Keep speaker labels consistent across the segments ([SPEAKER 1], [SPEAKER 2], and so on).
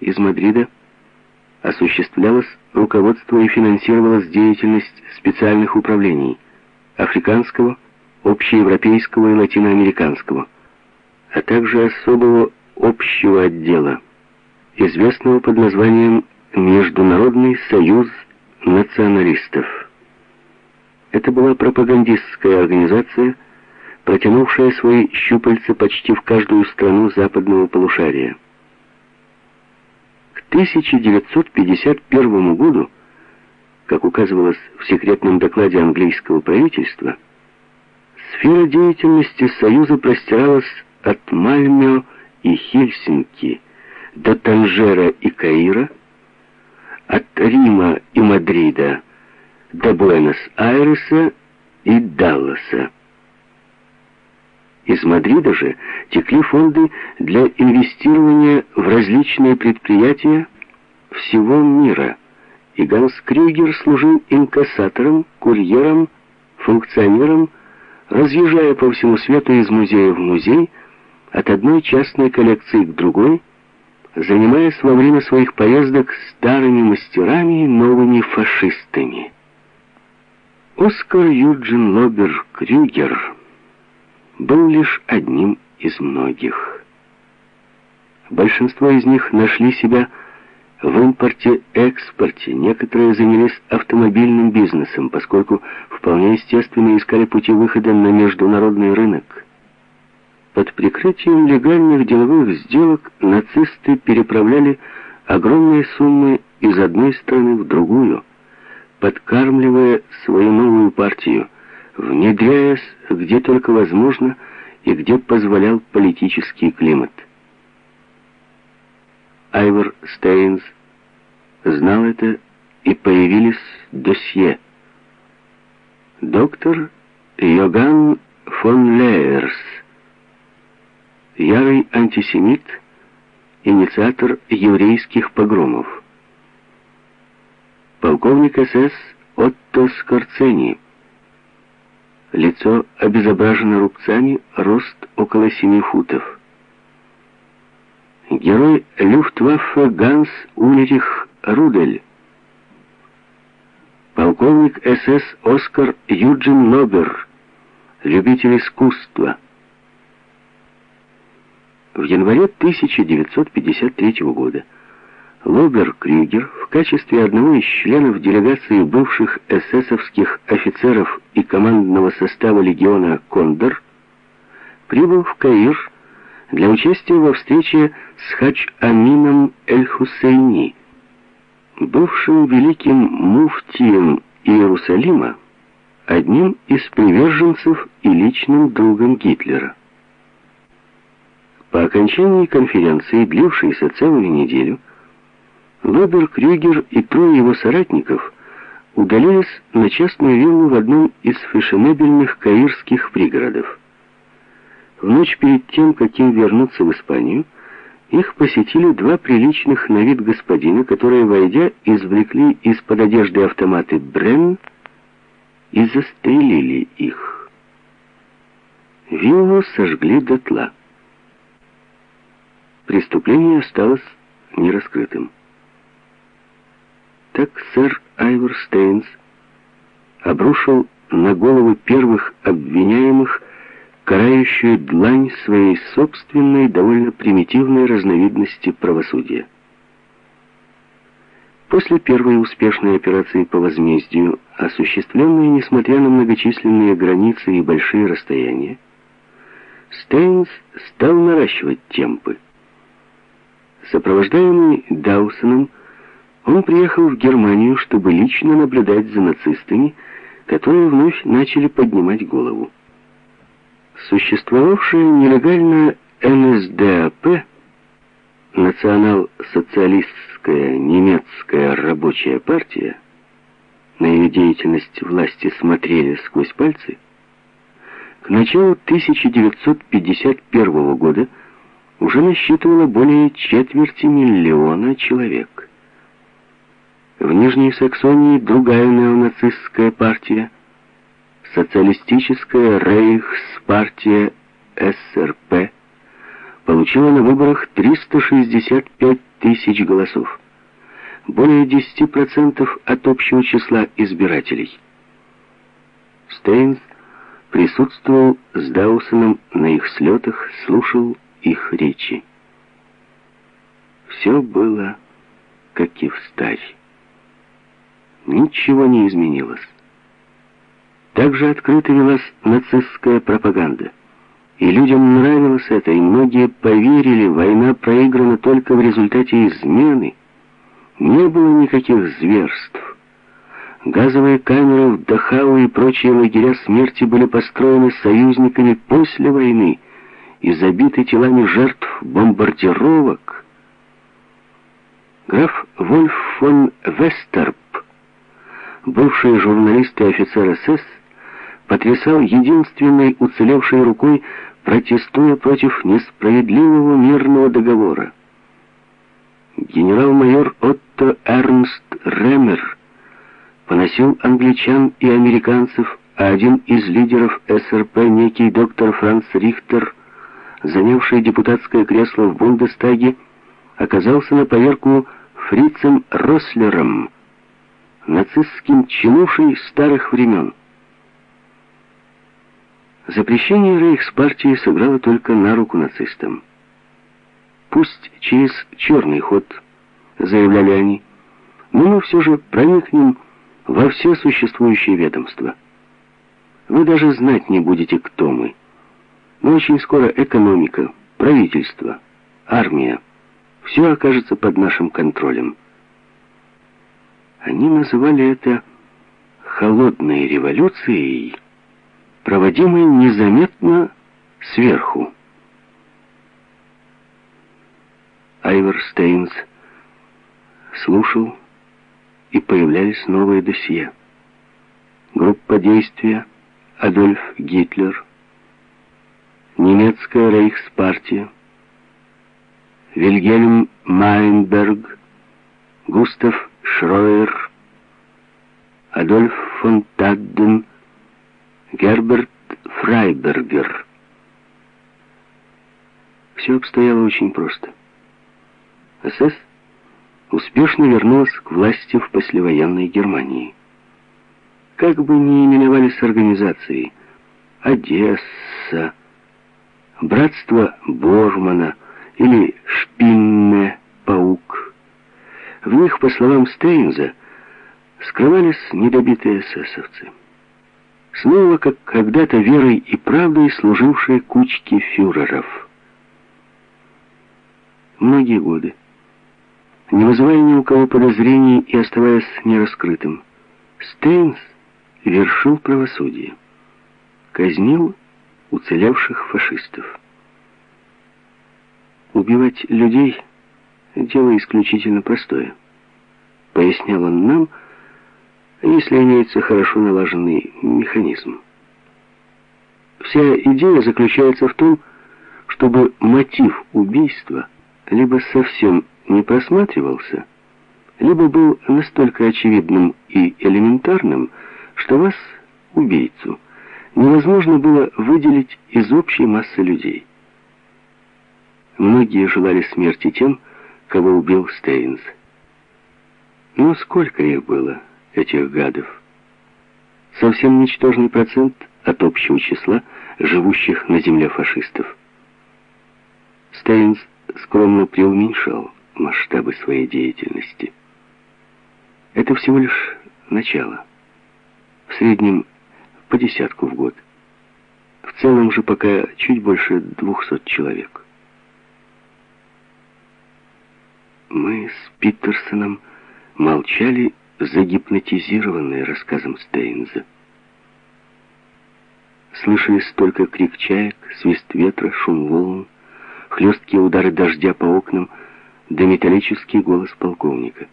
[SPEAKER 1] из Мадрида осуществлялось руководство и финансировалась деятельность специальных управлений африканского, общеевропейского и латиноамериканского, а также особого общего отдела, известного под названием Международный союз националистов. Это была пропагандистская организация, протянувшая свои щупальца почти в каждую страну западного полушария. К 1951 году, как указывалось в секретном докладе английского правительства, сфера деятельности Союза простиралась от Мальмё и Хельсинки до Танжера и Каира, от Рима и Мадрида до Буэнос-Айреса и Далласа. Из Мадрида же текли фонды для инвестирования в различные предприятия всего мира, и Ганс Крюгер служил инкассатором, курьером, функционером, разъезжая по всему свету из музея в музей, от одной частной коллекции к другой, занимаясь во время своих поездок старыми мастерами и новыми фашистами. Оскар Юджин Лобер Крюгер был лишь одним из многих. Большинство из них нашли себя в импорте-экспорте, некоторые занялись автомобильным бизнесом, поскольку вполне естественно искали пути выхода на международный рынок. Под прикрытием легальных деловых сделок нацисты переправляли огромные суммы из одной страны в другую, подкармливая свою новую партию, внедряясь где только возможно и где позволял политический климат. Айвор Стейнс знал это, и появились досье. Доктор Йоган фон Леерс, ярый антисемит, инициатор еврейских погромов. Полковник СС Отто Скорцени, Лицо обезображено рубцами, рост около семи футов. Герой Люфтваффе Ганс Ульрих Рудель. Полковник СС Оскар Юджин Нобер. Любитель искусства. В январе 1953 года Лобер Крюгер в качестве одного из членов делегации бывших эсэсовских офицеров и командного состава легиона «Кондор» прибыл в Каир для участия во встрече с Хач-Амином Эль-Хусейни, бывшим великим муфтием Иерусалима, одним из приверженцев и личным другом Гитлера. По окончании конференции, длившейся целую неделю, Лобер Крюгер и трое его соратников удалились на частную виллу в одном из фешенебельных каирских пригородов. В ночь перед тем, как им вернуться в Испанию, их посетили два приличных на вид господина, которые, войдя, извлекли из-под одежды автоматы Брен и застрелили их. Виллу сожгли дотла. Преступление осталось нераскрытым. Так сэр Айвор Стейнс обрушил на головы первых обвиняемых карающую длань своей собственной, довольно примитивной разновидности правосудия. После первой успешной операции по возмездию, осуществленной несмотря на многочисленные границы и большие расстояния, Стейнс стал наращивать темпы. Сопровождаемый Даусоном, он приехал в Германию, чтобы лично наблюдать за нацистами, которые вновь начали поднимать голову. Существовавшая нелегально НСДАП, Национал-социалистская немецкая рабочая партия, на ее деятельность власти смотрели сквозь пальцы, к началу 1951 года уже насчитывала более четверти миллиона человек. В Нижней Саксонии другая неонацистская партия, социалистическая Рейхспартия СРП, получила на выборах 365 тысяч голосов. Более 10% от общего числа избирателей. Стейнс присутствовал с Даусоном на их слетах, слушал их речи. Все было, как и в старь. Ничего не изменилось. Также открыто велась нацистская пропаганда. И людям нравилось это, и многие поверили, война проиграна только в результате измены. Не было никаких зверств. Газовые камеры в Дахау и прочие лагеря смерти были построены союзниками после войны и забиты телами жертв бомбардировок. Граф Вольф фон Вестерп, бывший журналист и офицер СС, потрясал единственной уцелевшей рукой, протестуя против несправедливого мирного договора. Генерал-майор Отто Эрнст Ремер поносил англичан и американцев, а один из лидеров СРП, некий доктор Франц Рихтер, занявший депутатское кресло в Бундестаге, оказался на поверку фрицем Рослером, нацистским чинушей старых времен. Запрещение Рейхспартии сыграло только на руку нацистам. Пусть через черный ход, заявляли они, но мы все же проникнем во все существующие ведомства. Вы даже знать не будете, кто мы. Но очень скоро экономика, правительство, армия, все окажется под нашим контролем. Они называли это «холодной революцией», проводимой незаметно сверху. Айвер Стейнс слушал, и появлялись новые досье. Группа действия Адольф Гитлер, немецкая рейхспартия, Вильгельм Майнберг, Густав Шроер, Адольф фон Тадден, Герберт Фрайбергер. Все обстояло очень просто. СС успешно вернулась к власти в послевоенной Германии. Как бы ни именовались организации Одесса, Братство Бормана или Шпинне, Паук, в них, по словам Стейнза, скрывались недобитые эсэсовцы. Снова, как когда-то верой и правдой служившие кучки фюреров. Многие годы не вызывая ни у кого подозрений и оставаясь нераскрытым. Стейнс вершил правосудие, казнил уцелевших фашистов. Убивать людей — дело исключительно простое. Пояснял он нам, если имеется хорошо налаженный механизм. Вся идея заключается в том, чтобы мотив убийства либо совсем не просматривался, либо был настолько очевидным и элементарным, что вас, убийцу, невозможно было выделить из общей массы людей. Многие желали смерти тем, кого убил Стейнс. Но сколько их было, этих гадов? Совсем ничтожный процент от общего числа живущих на земле фашистов. Стейнс скромно преуменьшал масштабы своей деятельности. Это всего лишь начало. В среднем по десятку в год. В целом же пока чуть больше двухсот человек. Мы с Питерсоном молчали, загипнотизированные рассказом Стейнза. Слышались только крик чаек, свист ветра, шум волн, хлесткие удары дождя по окнам — да металлический голос полковника.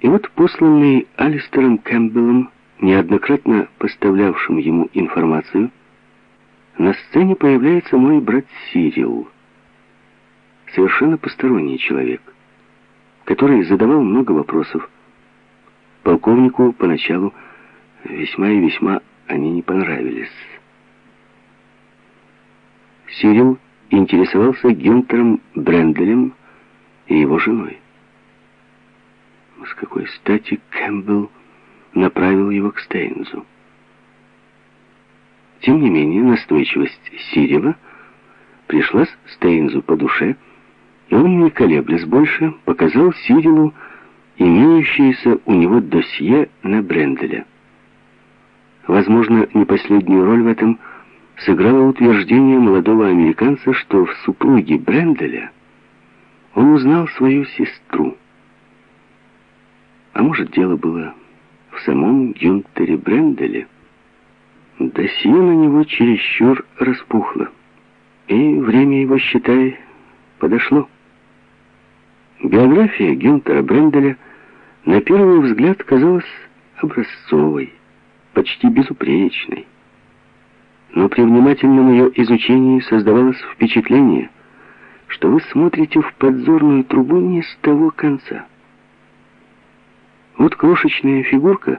[SPEAKER 1] И вот посланный Алистером Кэмпбеллом, неоднократно поставлявшим ему информацию, на сцене появляется мой брат Сирил, совершенно посторонний человек, который задавал много вопросов. Полковнику поначалу весьма и весьма они не понравились. Сирил интересовался Гюнтером Бренделем и его женой. С какой стати Кэмпбелл направил его к Стейнзу? Тем не менее, настойчивость Сирева пришлась Стейнзу по душе, и он, не колеблясь больше, показал Сирилу имеющееся у него досье на Бренделя. Возможно, не последнюю роль в этом сыграло утверждение молодого американца, что в супруге Бренделя он узнал свою сестру. А может, дело было в самом Гюнтере Бренделе? Досье на него чересчур распухло, и время его, считай, подошло. Биография Гюнтера Бренделя на первый взгляд казалась образцовой, почти безупречной. Но при внимательном ее изучении создавалось впечатление, что вы смотрите в подзорную трубу не с того конца. Вот крошечная фигурка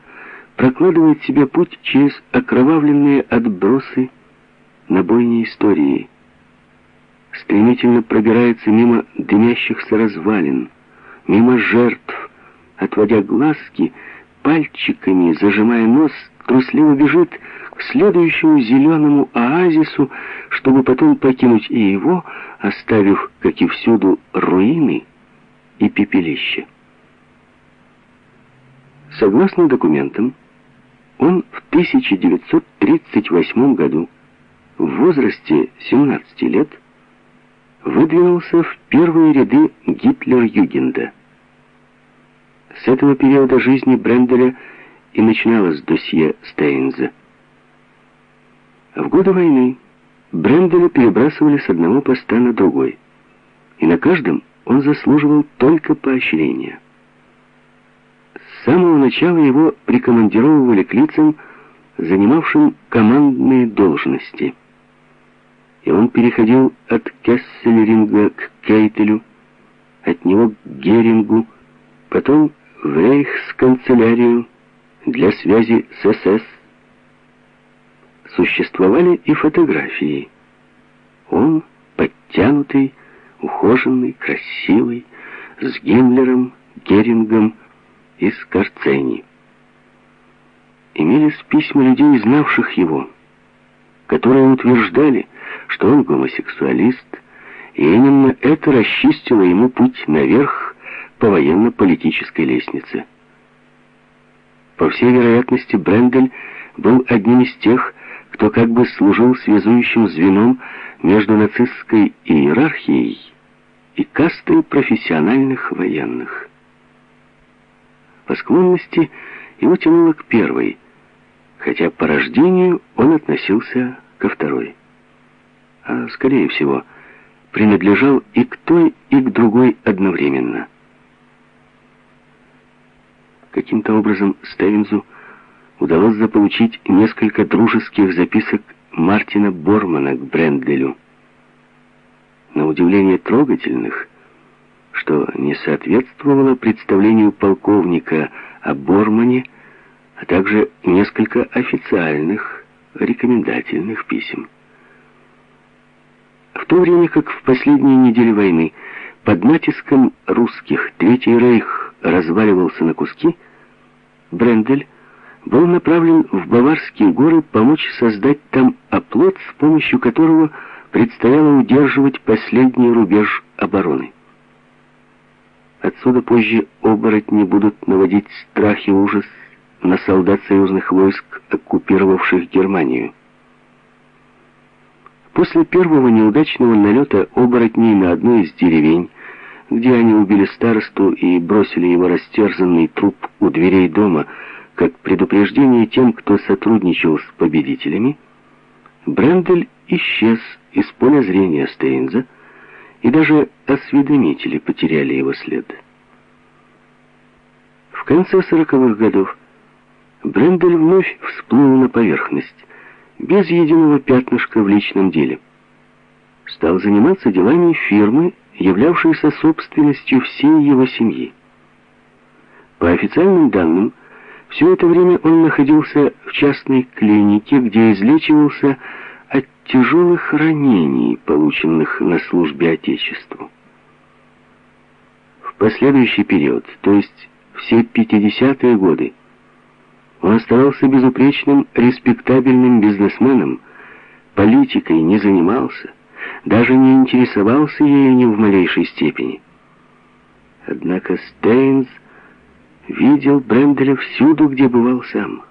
[SPEAKER 1] прокладывает себе путь через окровавленные отбросы на бойне истории, стремительно пробирается мимо дымящихся развалин, мимо жертв, отводя глазки, пальчиками, зажимая нос, трусливо бежит к следующему зеленому оазису, чтобы потом покинуть и его, оставив, как и всюду, руины и пепелище. Согласно документам, он в 1938 году в возрасте 17 лет выдвинулся в первые ряды Гитлер-Югенда. С этого периода жизни Бренделя и начиналось досье Стейнза. В годы войны Бренделя перебрасывали с одного поста на другой, и на каждом он заслуживал только поощрения. С самого начала его прикомандировывали к лицам, занимавшим командные должности. И он переходил от Кесселеринга к Кейтелю, от него к Герингу, потом в Рейхсканцелярию для связи с СС. Существовали и фотографии. Он подтянутый, ухоженный, красивый, с Гиммлером, Герингом, из Карцени. Имелись письма людей, знавших его, которые утверждали, что он гомосексуалист, и именно это расчистило ему путь наверх по военно-политической лестнице. По всей вероятности, Брендель был одним из тех, кто как бы служил связующим звеном между нацистской иерархией и кастой профессиональных военных. По склонности его тянуло к первой, хотя по рождению он относился ко второй. А, скорее всего, принадлежал и к той, и к другой одновременно. Каким-то образом Стевензу удалось заполучить несколько дружеских записок Мартина Бормана к Бренделю. На удивление трогательных, что не соответствовало представлению полковника о Бормане, а также несколько официальных рекомендательных писем. То время как в последние недели войны под натиском русских Третий Рейх разваливался на куски, Брендель был направлен в Баварские горы помочь создать там оплот, с помощью которого предстояло удерживать последний рубеж обороны. Отсюда позже оборотни будут наводить страх и ужас на солдат союзных войск, оккупировавших Германию. После первого неудачного налета оборотней на одну из деревень, где они убили старосту и бросили его растерзанный труп у дверей дома, как предупреждение тем, кто сотрудничал с победителями, Брендель исчез из поля зрения Стейнза, и даже осведомители потеряли его след. В конце сороковых годов Брендель вновь всплыл на поверхность, без единого пятнышка в личном деле. Стал заниматься делами фирмы, являвшейся собственностью всей его семьи. По официальным данным, все это время он находился в частной клинике, где излечивался от тяжелых ранений, полученных на службе Отечеству. В последующий период, то есть все 50-е годы, он оставался безупречным, респектабельным бизнесменом, политикой не занимался, даже не интересовался ею ни в малейшей степени. Однако Стейнс видел Бренделя всюду, где бывал сам.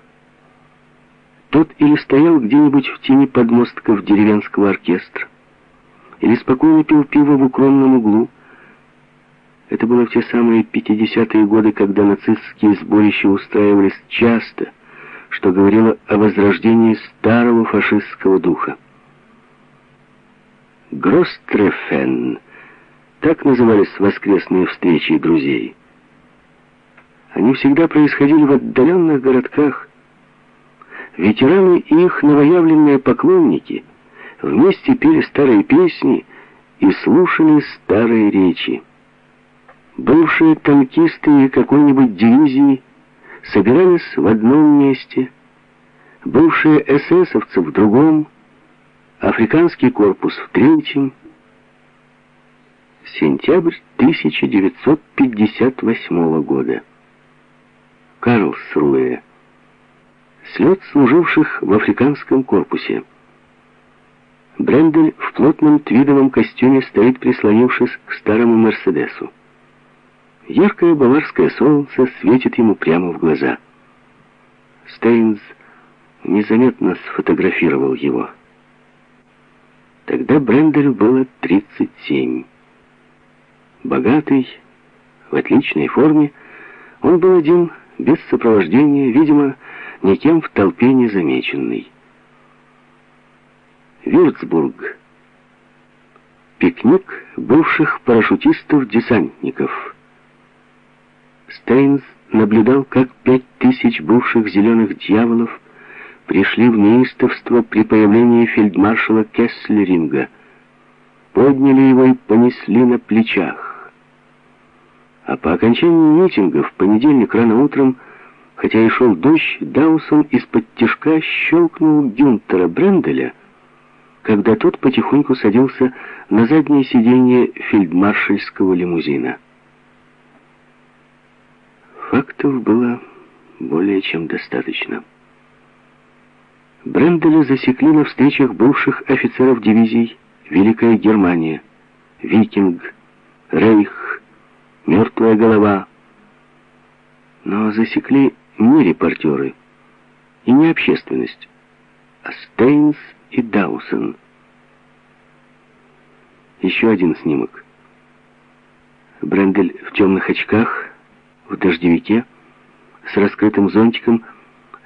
[SPEAKER 1] Тот или стоял где-нибудь в тени подмостков деревенского оркестра, или спокойно пил пиво в укромном углу. Это было в те самые 50-е годы, когда нацистские сборища устраивались часто, что говорило о возрождении старого фашистского духа. Грострефен, так назывались воскресные встречи друзей. Они всегда происходили в отдаленных городках, Ветераны и их новоявленные поклонники вместе пели старые песни и слушали старые речи. Бывшие танкисты какой-нибудь дивизии собирались в одном месте, бывшие эсэсовцы в другом, африканский корпус в третьем. Сентябрь 1958 года. Карлсруэ слет служивших в африканском корпусе. Брендель в плотном твидовом костюме стоит, прислонившись к старому Мерседесу. Яркое баварское солнце светит ему прямо в глаза. Стейнс незаметно сфотографировал его. Тогда Бренделю было 37. Богатый, в отличной форме, он был один, без сопровождения, видимо, никем в толпе не замеченный. Вюрцбург. Пикник бывших парашютистов-десантников. Стейнс наблюдал, как пять тысяч бывших зеленых дьяволов пришли в неистовство при появлении фельдмаршала Кесслеринга, подняли его и понесли на плечах. А по окончании митинга в понедельник рано утром Хотя и шел дождь, Даусон из-под тишка щелкнул Гюнтера Бренделя, когда тот потихоньку садился на заднее сиденье фельдмаршальского лимузина. Фактов было более чем достаточно. Бренделя засекли на встречах бывших офицеров дивизий Великая Германия, Викинг, Рейх, Мертвая голова. Но засекли не репортеры и не общественность, а Стейнс и Даусон. Еще один снимок. Брендель в темных очках, в дождевике, с раскрытым зонтиком,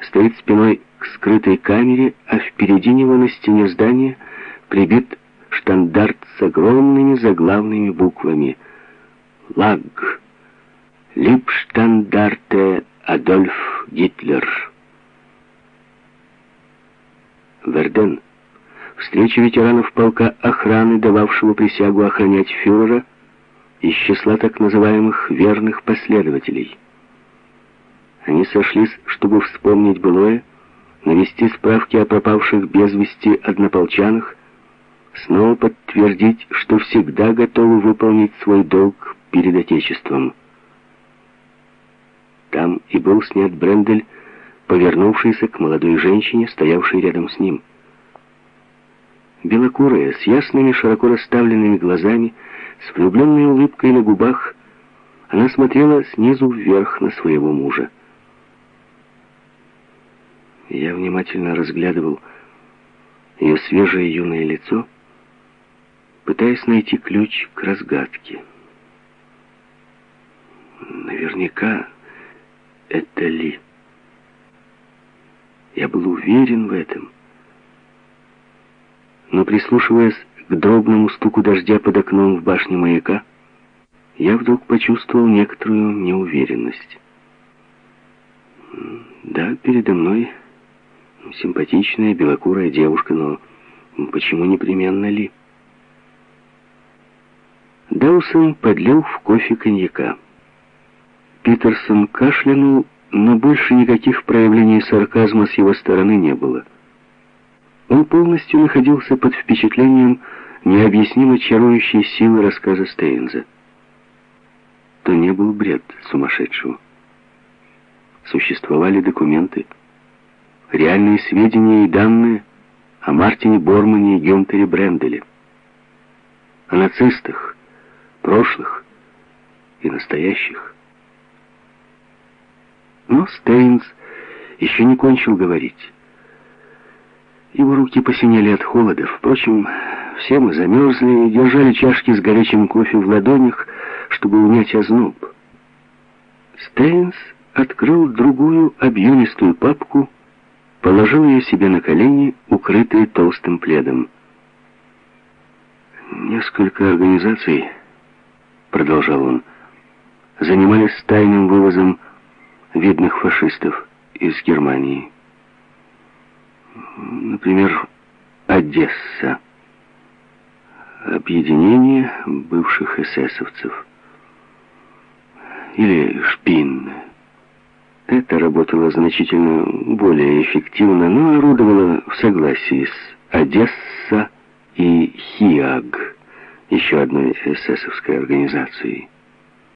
[SPEAKER 1] стоит спиной к скрытой камере, а впереди него на стене здания прибит штандарт с огромными заглавными буквами «ЛАГ» «Липштандарте Адольф Гитлер. Верден. Встреча ветеранов полка охраны, дававшего присягу охранять фюрера, из числа так называемых верных последователей. Они сошлись, чтобы вспомнить былое, навести справки о пропавших без вести однополчанах, снова подтвердить, что всегда готовы выполнить свой долг перед Отечеством. Там и был снят Брендель, повернувшийся к молодой женщине, стоявшей рядом с ним. Белокурая, с ясными, широко расставленными глазами, с влюбленной улыбкой на губах, она смотрела снизу вверх на своего мужа. Я внимательно разглядывал ее свежее юное лицо, пытаясь найти ключ к разгадке. Наверняка это Ли. Я был уверен в этом. Но прислушиваясь к дробному стуку дождя под окном в башне маяка, я вдруг почувствовал некоторую неуверенность. Да, передо мной симпатичная белокурая девушка, но почему непременно Ли? Даусон подлил в кофе коньяка. Питерсон кашлянул, но больше никаких проявлений сарказма с его стороны не было. Он полностью находился под впечатлением необъяснимо чарующей силы рассказа Стейнза. То не был бред сумасшедшего. Существовали документы, реальные сведения и данные о Мартине Бормане и Гюнтере Бренделе, о нацистах, прошлых и настоящих. Но Стейнс еще не кончил говорить. Его руки посинели от холода. Впрочем, все мы замерзли и держали чашки с горячим кофе в ладонях, чтобы унять озноб. Стейнс открыл другую объемистую папку, положил ее себе на колени, укрытые толстым пледом. «Несколько организаций», — продолжал он, — «занимались тайным вывозом видных фашистов из Германии. Например, Одесса. Объединение бывших эсэсовцев. Или Шпин. Это работало значительно более эффективно, но орудовало в согласии с Одесса и ХИАГ, еще одной эсэсовской организацией.